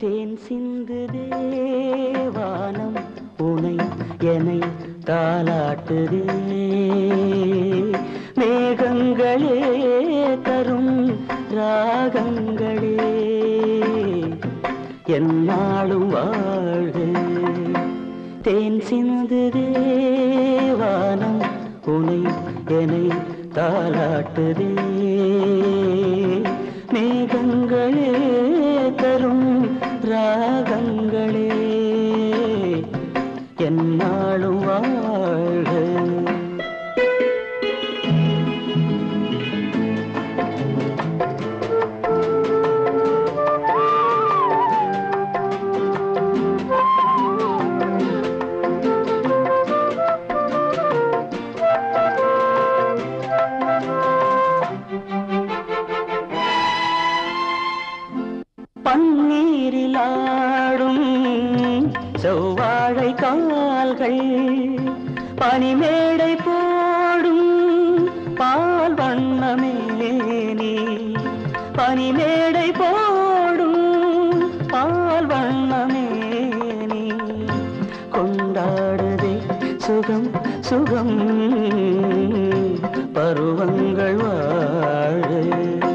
தேன் சிந்து தேவானம் உனை என்னை தாளாட்டுதே. மேகங்களே தரும் ராகங்களே என்னாலும் வாழ்க. தேன் சிந்து தேவானம் உனை என்னை தாளாட்டுதே. என்னாலும் வாழ்க பன்னீரில் ஆடும் செவ்வாழை கால்கள் பனிமேடை போடும் பால் வண்ணமேனி பனிமேடை போடும் பால் வண்ணமேனி கொண்டாடுதே சுகம் சுகம் பருவங்கள் வாழ.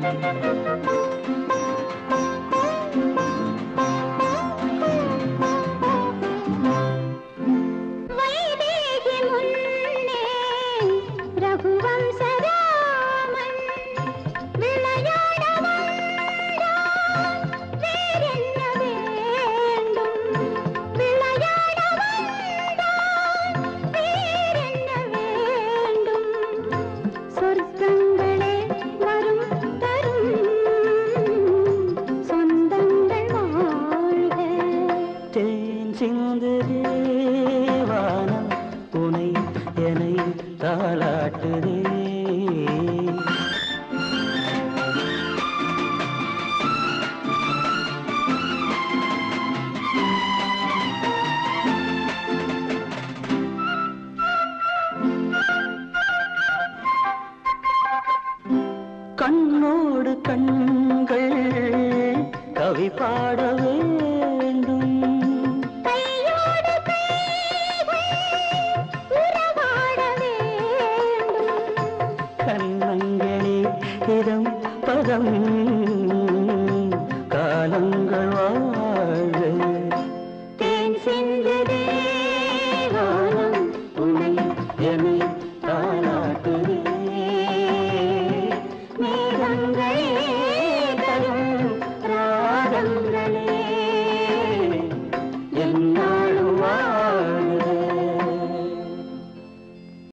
Müzik தேன் சிந்து தேவானம் உனை என்னை தாளாட்டுதே. கண்ணோடு கண்கள் கவி பாட பதம்.